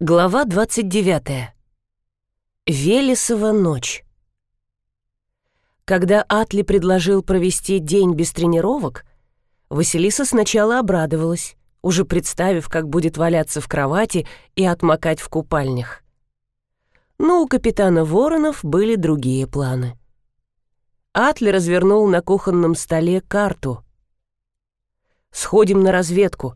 Глава 29. Велесова ночь. Когда Атли предложил провести день без тренировок, Василиса сначала обрадовалась, уже представив, как будет валяться в кровати и отмокать в купальнях. Но у капитана Воронов были другие планы. Атли развернул на кухонном столе карту. «Сходим на разведку»,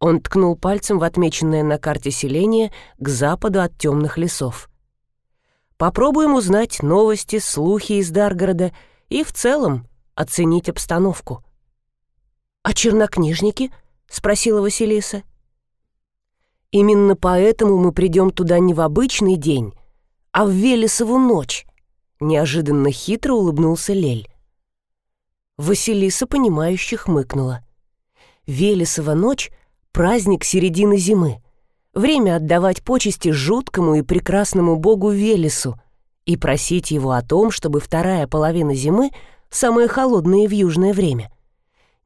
он ткнул пальцем в отмеченное на карте селение к западу от темных лесов. «Попробуем узнать новости, слухи из Даргорода и в целом оценить обстановку». «А чернокнижники?» — спросила Василиса. «Именно поэтому мы придем туда не в обычный день, а в Велесову ночь», — неожиданно хитро улыбнулся Лель. Василиса, понимающе хмыкнула. Велесова ночь праздник середины зимы. Время отдавать почести жуткому и прекрасному богу Велесу и просить его о том, чтобы вторая половина зимы, самое холодное в южное время,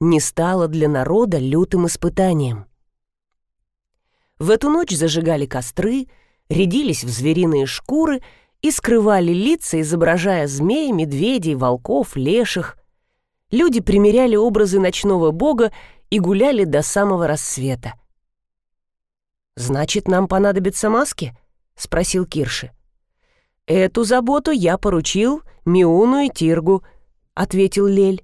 не стала для народа лютым испытанием. В эту ночь зажигали костры, рядились в звериные шкуры и скрывали лица, изображая змей, медведей, волков, леших. Люди примеряли образы ночного бога и гуляли до самого рассвета. «Значит, нам понадобятся маски?» — спросил Кирши. «Эту заботу я поручил Миуну и Тиргу», — ответил Лель.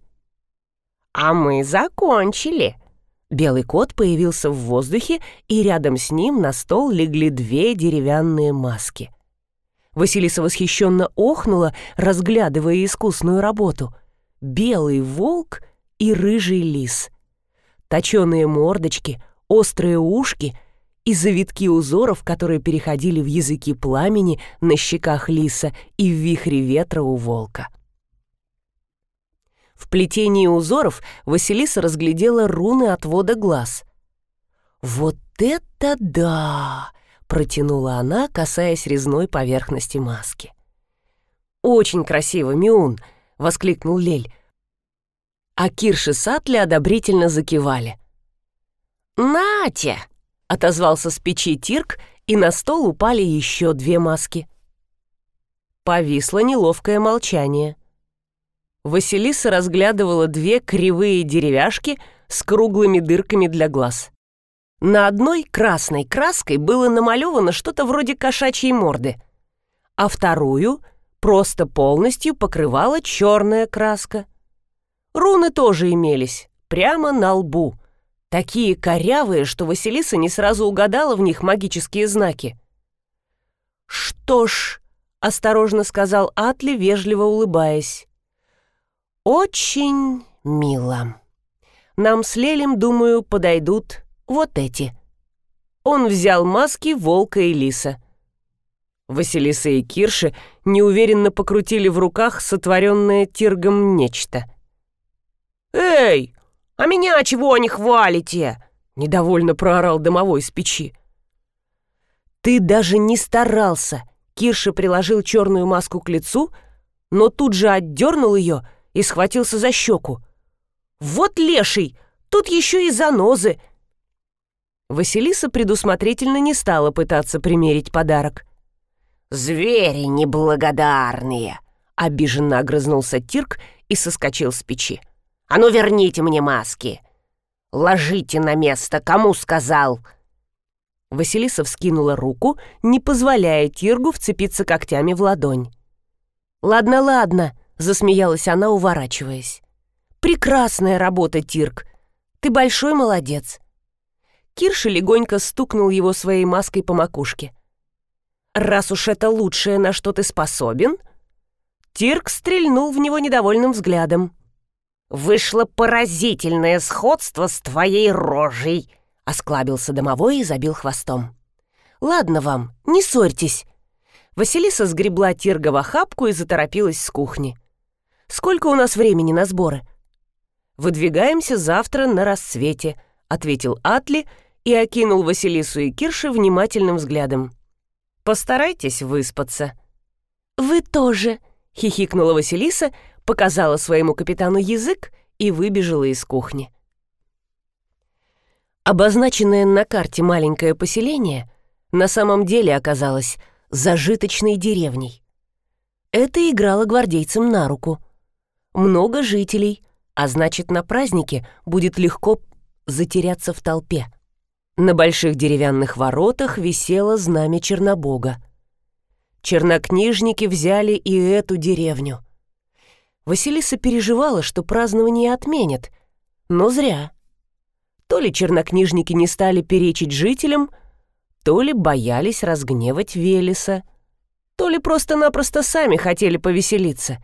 «А мы закончили». Белый кот появился в воздухе, и рядом с ним на стол легли две деревянные маски. Василиса восхищенно охнула, разглядывая искусную работу. Белый волк и рыжий лис — точеные мордочки, острые ушки и завитки узоров, которые переходили в языки пламени на щеках лиса и в вихре ветра у волка. В плетении узоров Василиса разглядела руны отвода глаз. «Вот это да!» — протянула она, касаясь резной поверхности маски. «Очень красиво, Миун!» — воскликнул Лель а Кирш и Сатли одобрительно закивали. «Нате!» — отозвался с печи Тирк, и на стол упали еще две маски. Повисло неловкое молчание. Василиса разглядывала две кривые деревяшки с круглыми дырками для глаз. На одной красной краской было намалевано что-то вроде кошачьей морды, а вторую просто полностью покрывала черная краска — Руны тоже имелись, прямо на лбу. Такие корявые, что Василиса не сразу угадала в них магические знаки. «Что ж», — осторожно сказал Атли, вежливо улыбаясь, — «очень мило. Нам с Лелем, думаю, подойдут вот эти». Он взял маски волка и лиса. Василиса и Кирши неуверенно покрутили в руках сотворенное Тиргом нечто — «Эй, а меня чего не хвалите?» — недовольно проорал домовой с печи. «Ты даже не старался!» Кирша приложил черную маску к лицу, но тут же отдернул ее и схватился за щеку. «Вот леший! Тут еще и занозы!» Василиса предусмотрительно не стала пытаться примерить подарок. «Звери неблагодарные!» — обиженно огрызнулся Тирк и соскочил с печи. А ну верните мне маски! Ложите на место, кому сказал!» Василиса вскинула руку, не позволяя Тиргу вцепиться когтями в ладонь. «Ладно, ладно», — засмеялась она, уворачиваясь. «Прекрасная работа, Тирк. Ты большой молодец». Кирша легонько стукнул его своей маской по макушке. «Раз уж это лучшее, на что ты способен...» Тирк стрельнул в него недовольным взглядом. «Вышло поразительное сходство с твоей рожей!» — осклабился домовой и забил хвостом. «Ладно вам, не ссорьтесь!» Василиса сгребла Тирга в охапку и заторопилась с кухни. «Сколько у нас времени на сборы?» «Выдвигаемся завтра на рассвете», — ответил Атли и окинул Василису и Кирши внимательным взглядом. «Постарайтесь выспаться». «Вы тоже», — хихикнула Василиса, показала своему капитану язык и выбежала из кухни. Обозначенное на карте маленькое поселение на самом деле оказалась зажиточной деревней. Это играло гвардейцам на руку. Много жителей, а значит, на празднике будет легко затеряться в толпе. На больших деревянных воротах висело знамя Чернобога. Чернокнижники взяли и эту деревню. Василиса переживала, что празднование отменят, но зря. То ли чернокнижники не стали перечить жителям, то ли боялись разгневать Велеса, то ли просто-напросто сами хотели повеселиться.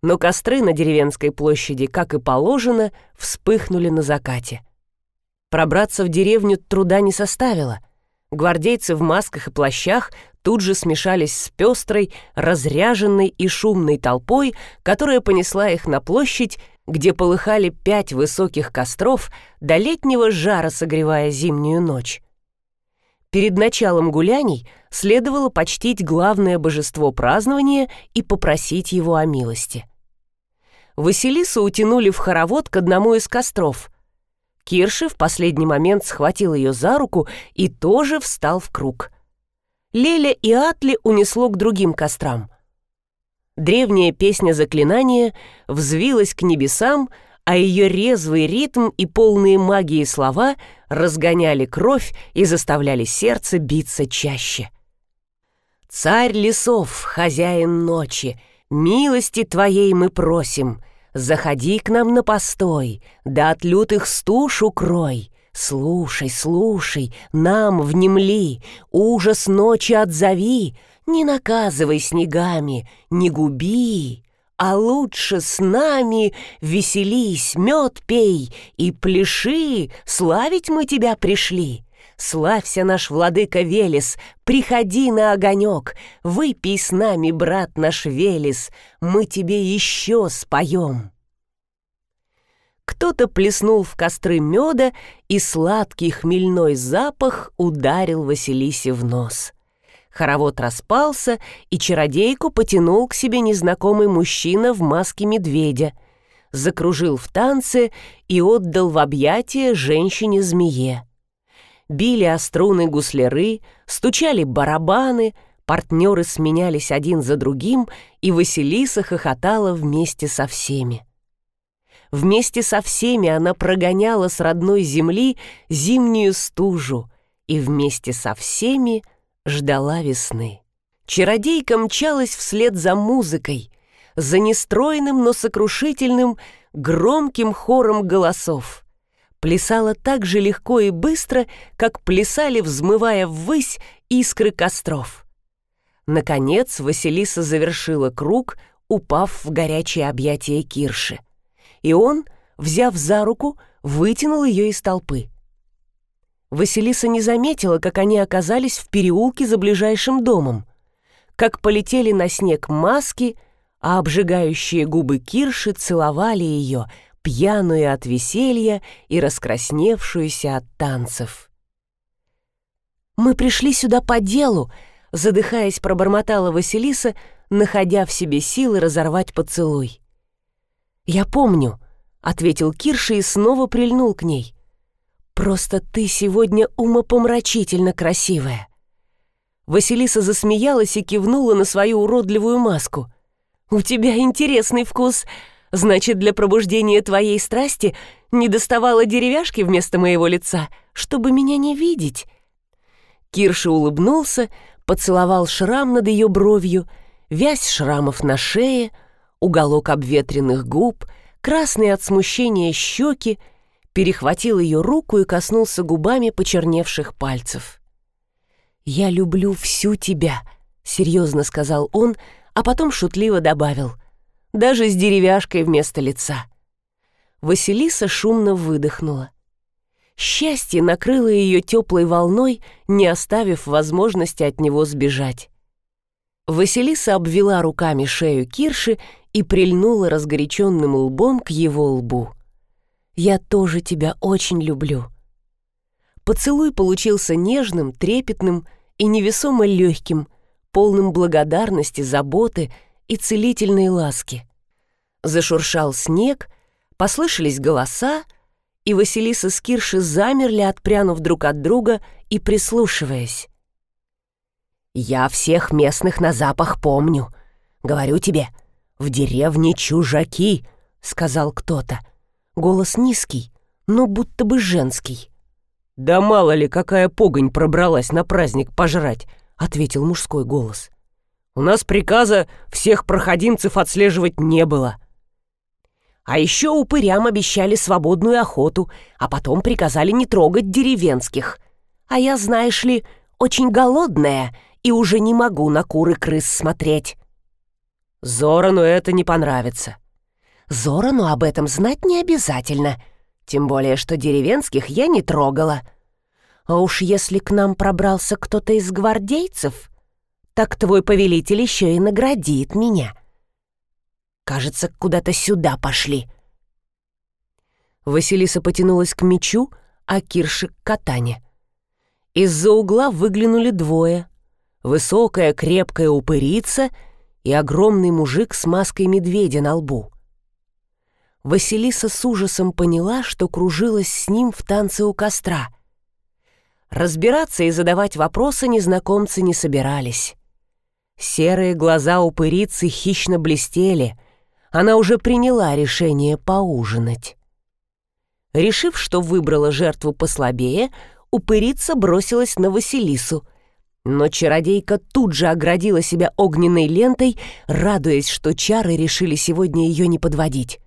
Но костры на деревенской площади, как и положено, вспыхнули на закате. Пробраться в деревню труда не составило. Гвардейцы в масках и плащах тут же смешались с пестрой, разряженной и шумной толпой, которая понесла их на площадь, где полыхали пять высоких костров, до летнего жара согревая зимнюю ночь. Перед началом гуляний следовало почтить главное божество празднования и попросить его о милости. Василису утянули в хоровод к одному из костров — Кирши в последний момент схватил ее за руку и тоже встал в круг. Леля и Атли унесло к другим кострам. Древняя песня заклинания взвилась к небесам, а ее резвый ритм и полные магии слова разгоняли кровь и заставляли сердце биться чаще. «Царь лесов, хозяин ночи, милости твоей мы просим», Заходи к нам на постой, да от лютых стуж укрой. Слушай, слушай, нам внемли, ужас ночи отзови, Не наказывай снегами, не губи, А лучше с нами веселись, мед пей И пляши, славить мы тебя пришли. Славься наш владыка Велес, приходи на огонек, Выпей с нами, брат наш Велес, мы тебе еще споем. Кто-то плеснул в костры меда, и сладкий хмельной запах ударил Василисе в нос. Хоровод распался, и чародейку потянул к себе незнакомый мужчина в маске медведя, закружил в танце и отдал в объятия женщине-змее били о струны гусляры, стучали барабаны, партнеры сменялись один за другим, и Василиса хохотала вместе со всеми. Вместе со всеми она прогоняла с родной земли зимнюю стужу и вместе со всеми ждала весны. Чародейка мчалась вслед за музыкой, за нестройным, но сокрушительным, громким хором голосов плясала так же легко и быстро, как плясали, взмывая ввысь искры костров. Наконец Василиса завершила круг, упав в горячее объятие Кирши. И он, взяв за руку, вытянул ее из толпы. Василиса не заметила, как они оказались в переулке за ближайшим домом, как полетели на снег маски, а обжигающие губы Кирши целовали ее, пьяную от веселья и раскрасневшуюся от танцев. «Мы пришли сюда по делу», — задыхаясь, пробормотала Василиса, находя в себе силы разорвать поцелуй. «Я помню», — ответил Кирша и снова прильнул к ней. «Просто ты сегодня умопомрачительно красивая». Василиса засмеялась и кивнула на свою уродливую маску. «У тебя интересный вкус», Значит, для пробуждения твоей страсти не доставало деревяшки вместо моего лица, чтобы меня не видеть?» Кирша улыбнулся, поцеловал шрам над ее бровью, вязь шрамов на шее, уголок обветренных губ, красные от смущения щеки, перехватил ее руку и коснулся губами почерневших пальцев. «Я люблю всю тебя», — серьезно сказал он, а потом шутливо добавил даже с деревяшкой вместо лица. Василиса шумно выдохнула. Счастье накрыло ее теплой волной, не оставив возможности от него сбежать. Василиса обвела руками шею Кирши и прильнула разгоряченным лбом к его лбу. «Я тоже тебя очень люблю». Поцелуй получился нежным, трепетным и невесомо легким, полным благодарности, заботы и целительной ласки. Зашуршал снег, послышались голоса, и Василиса с Кирши замерли, отпрянув друг от друга и прислушиваясь. Я всех местных на запах помню. Говорю тебе, в деревне чужаки, сказал кто-то. Голос низкий, но будто бы женский. «Да мало ли, какая погонь пробралась на праздник пожрать», — ответил мужской голос. «У нас приказа всех проходимцев отслеживать не было». А еще упырям обещали свободную охоту, а потом приказали не трогать деревенских. А я, знаешь ли, очень голодная и уже не могу на куры крыс смотреть. Зорану это не понравится. Зорану об этом знать не обязательно, тем более, что деревенских я не трогала. А уж если к нам пробрался кто-то из гвардейцев, так твой повелитель еще и наградит меня. Кажется, куда-то сюда пошли. Василиса потянулась к мечу, а Кирши к катане. Из-за угла выглянули двое. Высокая, крепкая упырица и огромный мужик с маской медведя на лбу. Василиса с ужасом поняла, что кружилась с ним в танце у костра. Разбираться и задавать вопросы незнакомцы не собирались. Серые глаза упырицы хищно блестели — она уже приняла решение поужинать. Решив, что выбрала жертву послабее, упырица бросилась на Василису. Но чародейка тут же оградила себя огненной лентой, радуясь, что чары решили сегодня ее не подводить.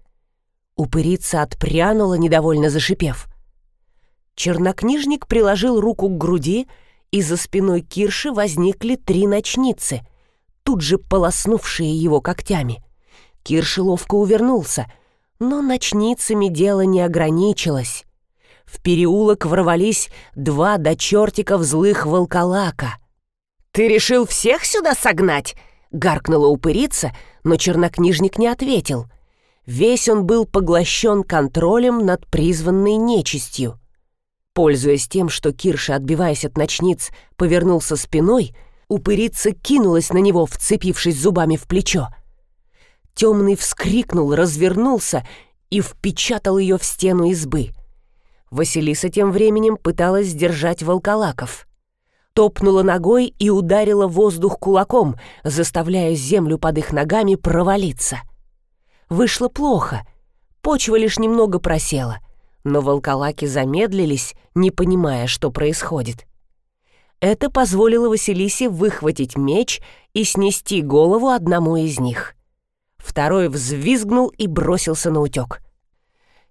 Упырица отпрянула, недовольно зашипев. Чернокнижник приложил руку к груди, и за спиной Кирши возникли три ночницы, тут же полоснувшие его когтями. Кирши ловко увернулся, но ночницами дело не ограничилось. В переулок ворвались два до чертиков злых волколака. «Ты решил всех сюда согнать?» — гаркнула упырица, но чернокнижник не ответил. Весь он был поглощен контролем над призванной нечистью. Пользуясь тем, что Кирша, отбиваясь от ночниц, повернулся спиной, упырица кинулась на него, вцепившись зубами в плечо — Темный вскрикнул, развернулся и впечатал ее в стену избы. Василиса тем временем пыталась сдержать волколаков. Топнула ногой и ударила воздух кулаком, заставляя землю под их ногами провалиться. Вышло плохо. Почва лишь немного просела, но волколаки замедлились, не понимая, что происходит. Это позволило Василисе выхватить меч и снести голову одному из них — Второй взвизгнул и бросился на утек.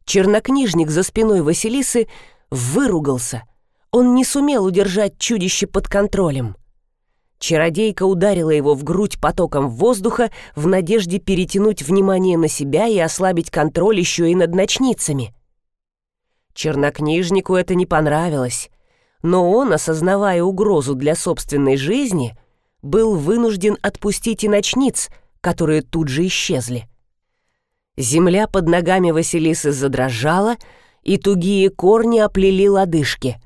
Чернокнижник за спиной Василисы выругался. Он не сумел удержать чудище под контролем. Чародейка ударила его в грудь потоком воздуха в надежде перетянуть внимание на себя и ослабить контроль еще и над ночницами. Чернокнижнику это не понравилось, но он, осознавая угрозу для собственной жизни, был вынужден отпустить и ночниц — которые тут же исчезли. Земля под ногами Василисы задрожала, и тугие корни оплели лодыжки.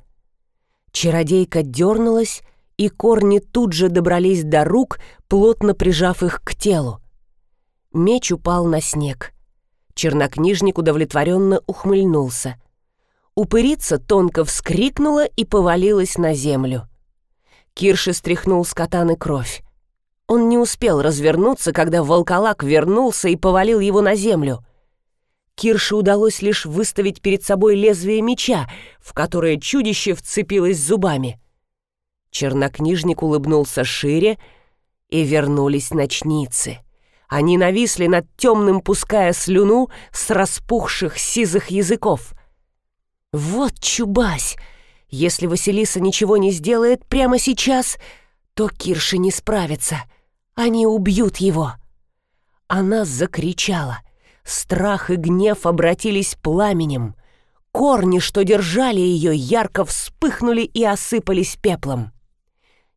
Чародейка дернулась, и корни тут же добрались до рук, плотно прижав их к телу. Меч упал на снег. Чернокнижник удовлетворенно ухмыльнулся. Упырица тонко вскрикнула и повалилась на землю. Кирши стряхнул с катаны кровь. Он не успел развернуться, когда волколак вернулся и повалил его на землю. Кирше удалось лишь выставить перед собой лезвие меча, в которое чудище вцепилось зубами. Чернокнижник улыбнулся шире, и вернулись ночницы. Они нависли над темным, пуская слюну с распухших сизых языков. «Вот чубась! Если Василиса ничего не сделает прямо сейчас, то Кирше не справится!» Они убьют его!» Она закричала. Страх и гнев обратились пламенем. Корни, что держали ее, ярко вспыхнули и осыпались пеплом.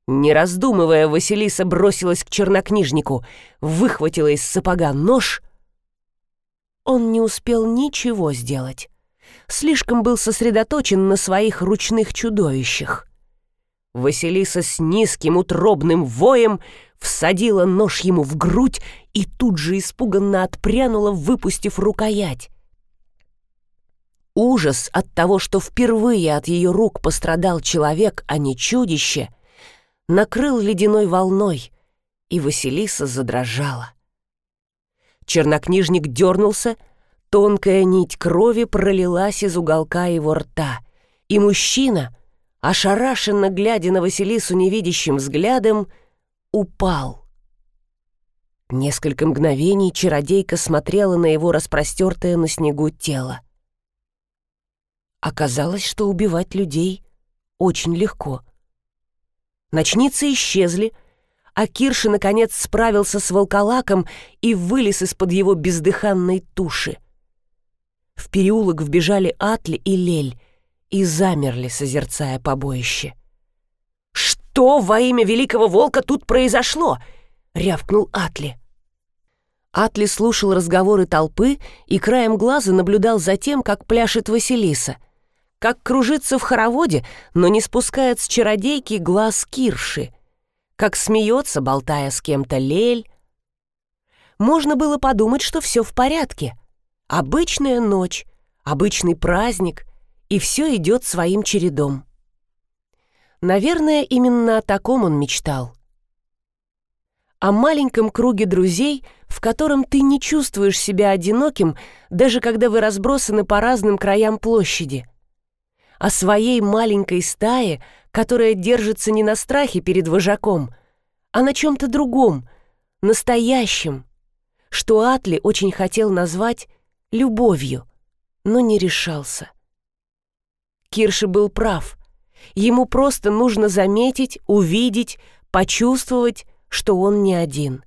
Не раздумывая, Василиса бросилась к чернокнижнику, выхватила из сапога нож. Он не успел ничего сделать. Слишком был сосредоточен на своих ручных чудовищах. Василиса с низким утробным воем всадила нож ему в грудь и тут же испуганно отпрянула, выпустив рукоять. Ужас от того, что впервые от ее рук пострадал человек, а не чудище, накрыл ледяной волной, и Василиса задрожала. Чернокнижник дернулся, тонкая нить крови пролилась из уголка его рта, и мужчина, ошарашенно глядя на Василису невидящим взглядом, упал. Несколько мгновений чародейка смотрела на его распростертое на снегу тело. Оказалось, что убивать людей очень легко. Ночницы исчезли, а Кирша, наконец, справился с волколаком и вылез из-под его бездыханной туши. В переулок вбежали Атли и Лель и замерли, созерцая побоище. «Что во имя великого волка тут произошло?» — рявкнул Атли. Атли слушал разговоры толпы и краем глаза наблюдал за тем, как пляшет Василиса — как кружится в хороводе, но не спускает с чародейки глаз Кирши, как смеется, болтая с кем-то лель. Можно было подумать, что все в порядке. Обычная ночь, обычный праздник, и все идет своим чередом. Наверное, именно о таком он мечтал. О маленьком круге друзей, в котором ты не чувствуешь себя одиноким, даже когда вы разбросаны по разным краям площади — о своей маленькой стае, которая держится не на страхе перед вожаком, а на чем-то другом, настоящем, что Атли очень хотел назвать любовью, но не решался. Кирши был прав. Ему просто нужно заметить, увидеть, почувствовать, что он не один.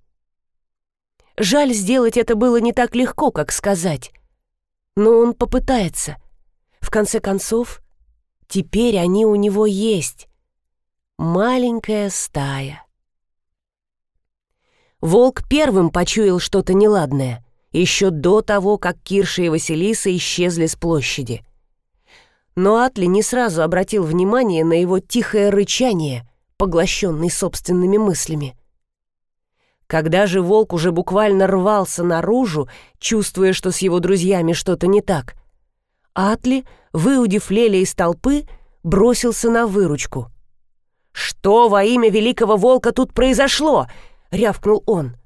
Жаль, сделать это было не так легко, как сказать. Но он попытается. В конце концов, Теперь они у него есть. Маленькая стая. Волк первым почуял что-то неладное, еще до того, как Кирша и Василиса исчезли с площади. Но Атли не сразу обратил внимание на его тихое рычание, поглощенный собственными мыслями. Когда же волк уже буквально рвался наружу, чувствуя, что с его друзьями что-то не так, Атли, выудив Леля из толпы, бросился на выручку. «Что во имя великого волка тут произошло?» — рявкнул он.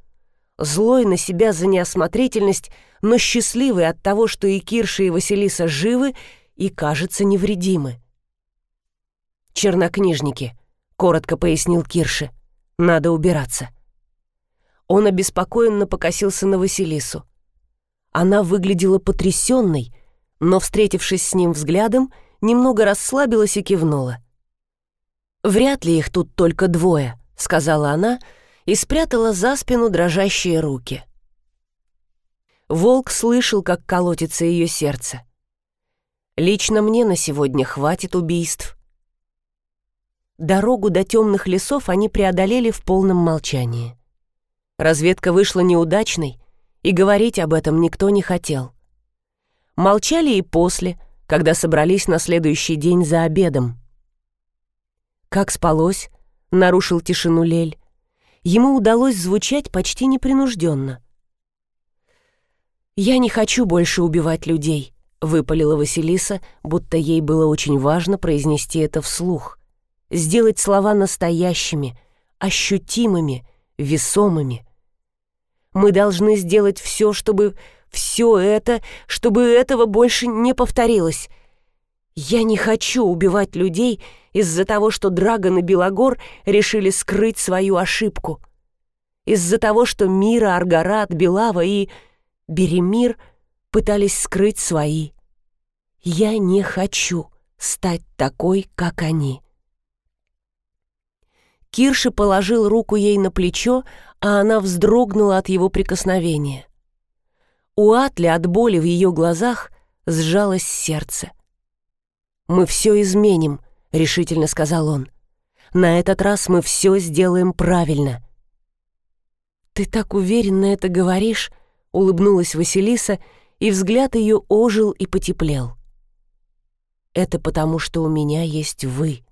Злой на себя за неосмотрительность, но счастливый от того, что и Кирша, и Василиса живы и, кажется, невредимы. «Чернокнижники», — коротко пояснил Кирше, — «надо убираться». Он обеспокоенно покосился на Василису. Она выглядела потрясенной, но, встретившись с ним взглядом, немного расслабилась и кивнула. «Вряд ли их тут только двое», — сказала она и спрятала за спину дрожащие руки. Волк слышал, как колотится ее сердце. «Лично мне на сегодня хватит убийств». Дорогу до темных лесов они преодолели в полном молчании. Разведка вышла неудачной, и говорить об этом никто не хотел. Молчали и после, когда собрались на следующий день за обедом. «Как спалось?» — нарушил тишину Лель. Ему удалось звучать почти непринужденно. «Я не хочу больше убивать людей», — выпалила Василиса, будто ей было очень важно произнести это вслух. Сделать слова настоящими, ощутимыми, весомыми. «Мы должны сделать все, чтобы все это, чтобы этого больше не повторилось. Я не хочу убивать людей из-за того, что Драгон и Белогор решили скрыть свою ошибку. Из-за того, что Мира, Аргарат, Белава и Беремир пытались скрыть свои. Я не хочу стать такой, как они. Кирши положил руку ей на плечо, а она вздрогнула от его прикосновения. У Атли от боли в ее глазах сжалось сердце. «Мы все изменим», — решительно сказал он. «На этот раз мы все сделаем правильно». «Ты так уверенно это говоришь», — улыбнулась Василиса, и взгляд ее ожил и потеплел. «Это потому, что у меня есть вы»,